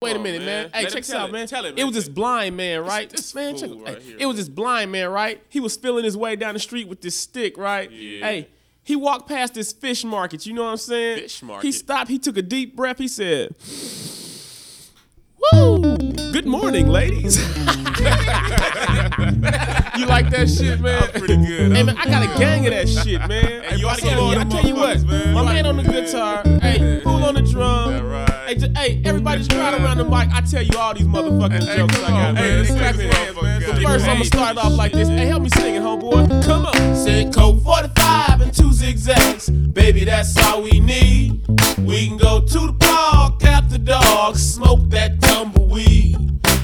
Wait a oh, minute, man. man. Hey, Let check this out, it. man. Tell it, It was this blind man, right? this man, check, right hey, here, it was this blind man, right? He was feeling his way down the street with this stick, right? Yeah. Hey, he walked past this fish market. You know what I'm saying? Fish market. He stopped. He took a deep breath. He said, "Woo! Good morning, ladies." you like that shit, man? Pretty good. Hey man, I got a gang of that shit, man. Hey, you I tell you, I tell you what, man. my man on the guitar, hey, fool on the drum. That right. Hey, just, hey, everybody just crowd around the mic. I tell you all these motherfucking Hey, jokes come I got, on, man. man. Let's Let's clap clap your hands, man. So first, I'm gonna start off like this. Hey, help me sing it, homeboy. Come on. Said Colt 45 and two zigzags. Baby, that's all we need. We can go to the park the dark, smoke that tumbleweed.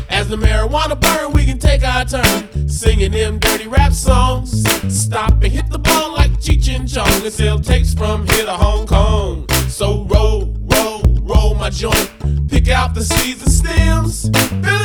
As the marijuana burn, we can take our turn singing them dirty rap songs. Stop and hit the ball like Cheech and Chong and sell tapes from here to Hong Kong. So joint. Pick out the seeds and stems. Feeling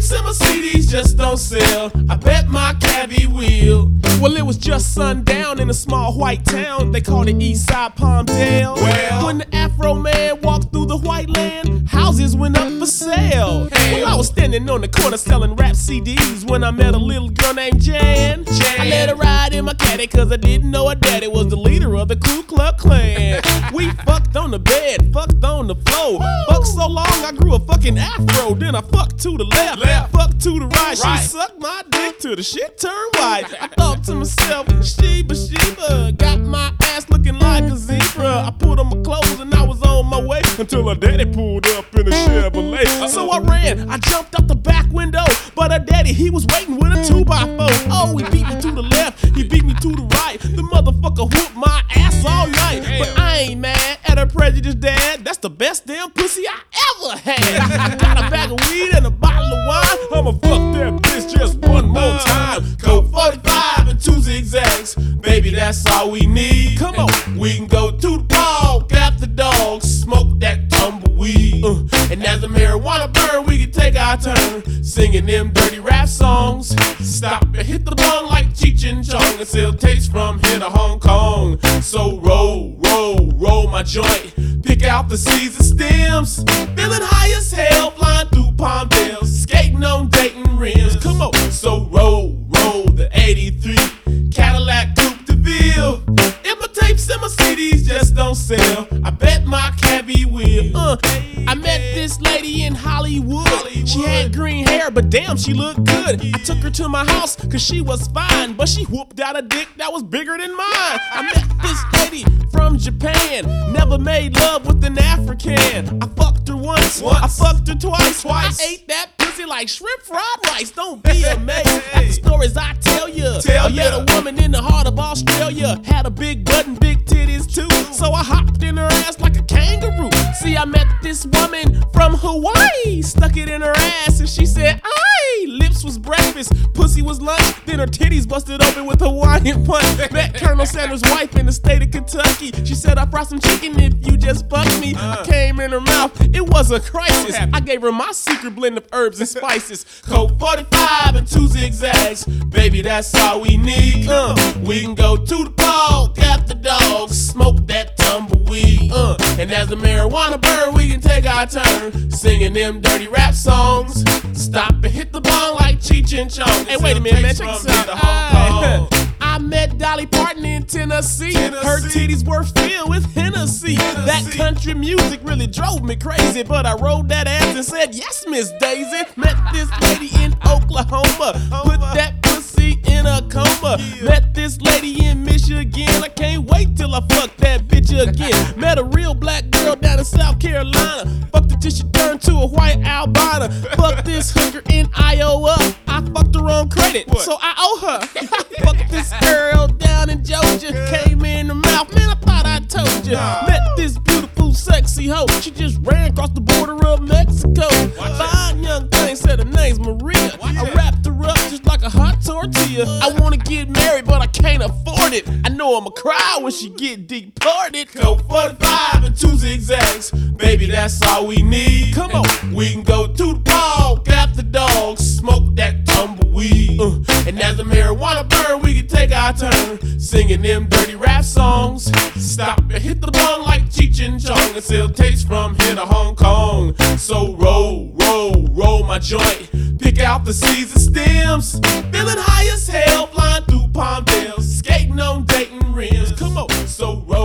Tapes and my CDs just don't sell, I bet my cabbie will. Well, it was just sundown in a small white town. They called it East Side Palmdale. Well. when the Afro man walked through the white land, houses went up for sale. Well, I was standing on the corner selling rap CDs when I met a little girl named Jan. I let her ride in my caddy cause I didn't know her daddy was the leader of the Ku Klux Klan. we fucked on the bed, fucked on the floor. Fucked so long I grew a fucking afro. Then I fucked to the left, Left. fucked to the right. Right. She sucked my dick till the shit turned white. I thought to myself, Sheba, Sheba, got my ass looking like a zebra. I put on my clothes and I was on my way until her daddy pulled up in a Chevrolet. So I ran, I jumped out the back window, but her daddy, he was waiting with a 2 by 4 Oh, he beat me to the left, he beat me to the right. The motherfucker whooped my ass all night. But I ain't mad at her prejudiced dad. That's the best damn pussy I ever had. more time. Colt 45 and two zigzags. Baby, that's all we need. Come on. We can go to the park after dogs, smoke that tumbleweed. Uh, and as the marijuana burn, we can take our turn singing them dirty rap songs. Stop and hit the bong like Cheech and Chong and sell tapes from here to Hong Kong. So roll, roll, roll my joint. Pick out the seeds and stems. Feeling high the 83 Cadillac Coupe de Ville. If my tapes and my CDs just don't sell, I bet my cabbie will. Uh, I met this lady in Hollywood. She had green hair, but damn, she looked good. I took her to my house cause she was fine, but she whooped out a dick that was bigger than mine. I met this lady from Japan, never made love with an African. I fucked her once, I fucked her twice. Twice. I ate that like shrimp fried rice. Don't be amazed at the stories I tell you. Tell I ya. a woman in the heart of Australia, had a big butt and big titties too. So I hopped in her ass like a kangaroo. See, I met this woman from Hawaii, stuck it in her ass, and she said, ah, Lips was breakfast, pussy was lunch. Then her titties busted open with Hawaiian punch. Met Colonel Sanders' wife in the state of Kentucky. She said, I fry some chicken if you just fuck me." I came in her mouth, it was a crisis. I gave her my secret blend of herbs and spices. Colt 45 and two zigzags, baby, that's all we need. Uh, we can go to the park the dogs, smoke that tumbleweed. Uh, and as the marijuana burn, we can take our turn singing them dirty rap songs. Stop and hit the Cheech and Chong. Hey, wait a minute, man, check this out. I met Dolly Parton in Tennessee. Her titties were filled with Hennessy. That country music really drove me crazy, but I rolled that ass and said, Yes, Miss Daisy. Met this lady in Oklahoma. Put that pussy in a coma. Met this lady in Michigan. I can't wait till I fuck that bitch again. Met a real black girl down in South Carolina. Fucked her till she turned to a white albino. Fuck this hooker in Iowa. I fucked her so I owe her. Fucked this girl down in Georgia. Came in the mouth, man. I thought I told you. Met this beautiful, sexy hoe. She just ran across the border of Mexico. Fine young thing said her name's Maria. I wrapped her up just like a hot tortilla. I wanna get married, but I can't afford it. I know I'ma cry when she get deported. Colt 45 and two zigzags, baby, that's all we need. Come on, we can go to the park after dogs, smoke that tumbleweed. turn singing them dirty rap songs. Stop and hit the bong like Cheech and Chong and sell taste from here to Hong Kong. So roll, roll, roll my joint. Pick out the seeds and stems. Feeling high as hell, flying through palm Dales, skating on Dayton rims. Come on, so roll.